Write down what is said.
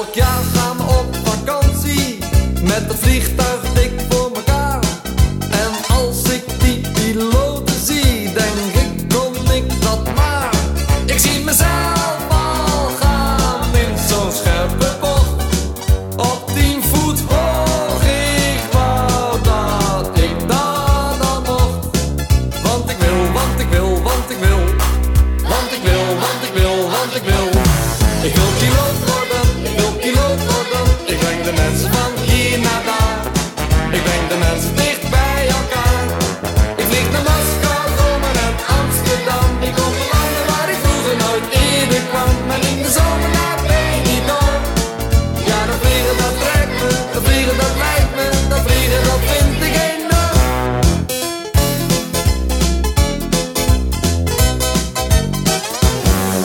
Elk jaar gaan we op vakantie, met het vliegtuig dik voor mekaar. En als ik die piloten zie, denk ik, kon ik dat maar. Ik zie mezelf al gaan in zo'n scherpe bocht. Op tien voet hoog, ik wou dat ik daar dan mocht. Want ik wil, want ik wil, want ik wil. Want ik wil, want ik wil, want ik wil. Ik wil piloot